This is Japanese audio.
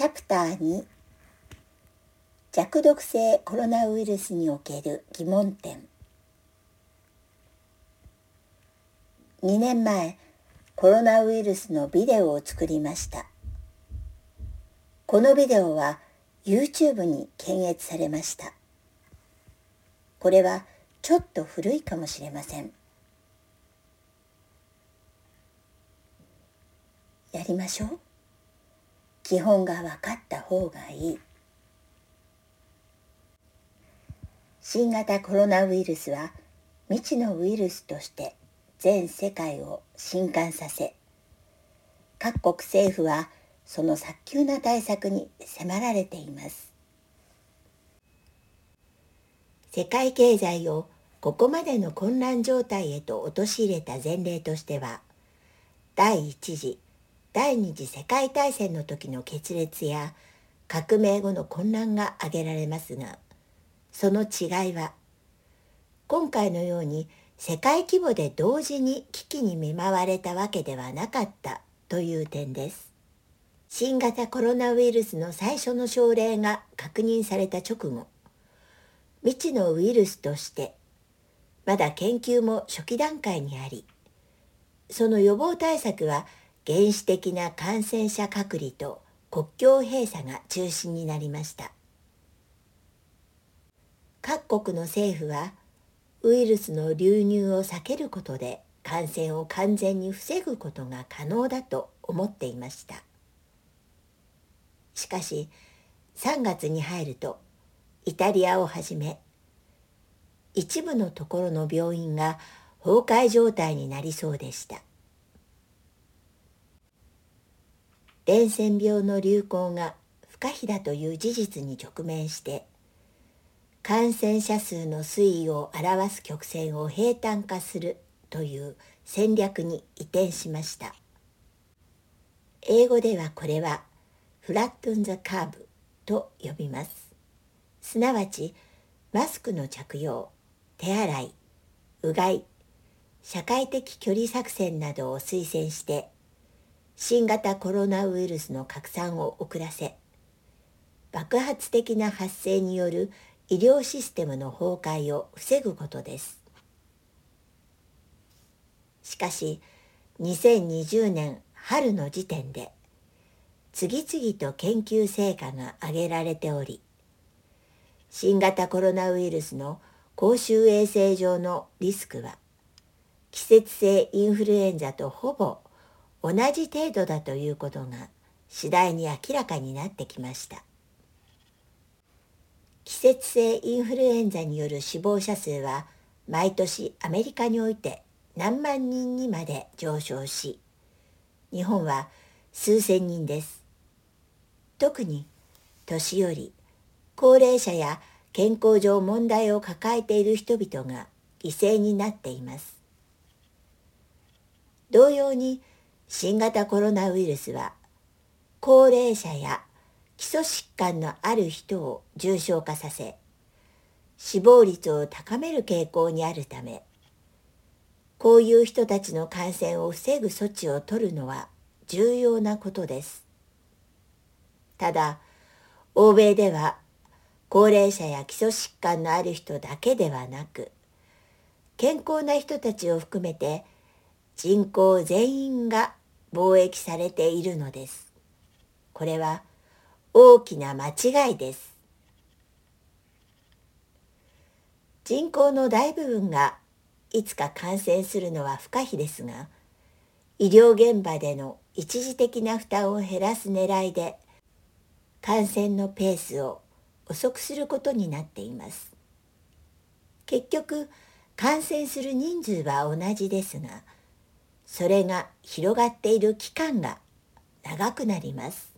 チャプター2弱毒性コロナウイルスにおける疑問点。2年前コロナウイルスのビデオを作りました。このビデオは YouTube に検閲されました。これはちょっと古いかもしれません。やりましょう。基本が分かった方がいい。新型コロナウイルスは未知のウイルスとして全世界を震撼させ各国政府はその早急な対策に迫られています。世界経済をここまでの混乱状態へと陥れた前例としては第一次第二次世界大戦の時の決裂や革命後の混乱が挙げられますがその違いは今回のように世界規模で同時に危機に見舞われたわけではなかったという点です。新型コロナウイルスの最初の症例が確認された直後未知のウイルスとしてまだ研究も初期段階にありその予防対策は原始的な感染者隔離と国境閉鎖が中心になりました。各国の政府はウイルスの流入を避けることで感染を完全に防ぐことが可能だと思っていました。しかし3月に入るとイタリアをはじめ一部のところの病院が崩壊状態になりそうでした。伝染病の流行が不可避だという事実に直面して感染者数の推移を表す曲線を平坦化するという戦略に移転しました。英語ではこれはフラットン・ザ・カーブと呼びます。すなわちマスクの着用手洗いうがい社会的距離作戦などを推薦して新型コロナウイルスの拡散を遅らせ爆発的な発生による医療システムの崩壊を防ぐことです。しかし2020年春の時点で次々と研究成果が挙げられており新型コロナウイルスの公衆衛生上のリスクは季節性インフルエンザとほぼ同じ程度だということが次第に明らかになってきました。季節性インフルエンザによる死亡者数は毎年アメリカにおいて何万人にまで上昇し日本は数千人です。特に年寄り高齢者や健康上問題を抱えている人々が犠牲になっています。同様に新型コロナウイルスは高齢者や基礎疾患のある人を重症化させ死亡率を高める傾向にあるためこういう人たちの感染を防ぐ措置を取るのは重要なことです。ただ欧米では高齢者や基礎疾患のある人だけではなく健康な人たちを含めて人口全員が貿易されているのです。これは大きな間違いです。人口の大部分がいつか感染するのは不可避ですが、医療現場での一時的な負担を減らす狙いで、感染のペースを遅くすることになっています。結局、感染する人数は同じですが、それが広がっている期間が長くなります。